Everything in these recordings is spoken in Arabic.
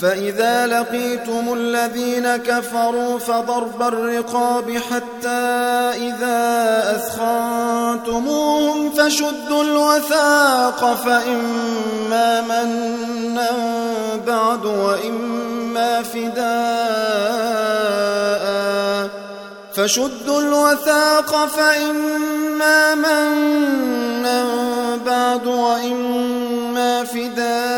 فإذا لقيتم الذين كفروا فضرب الرقاب حتى إذا أثخنتموهم فشدوا الوثاق فإما منا بعد وإما فداء. فشدوا الوثاق فإما منا بعد وإما فداء.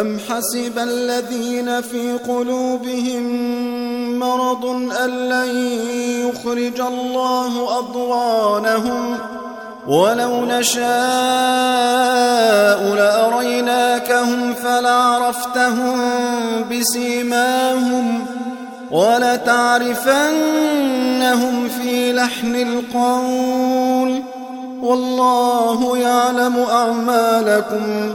أم حسب الذين في قلوبهم مرض أن لن يخرج الله أضغانهم ولو نشاء لأريناكهم فلعرفتهم بسيماهم ولتعرفنهم في لحن القول والله يعلم أعمالكم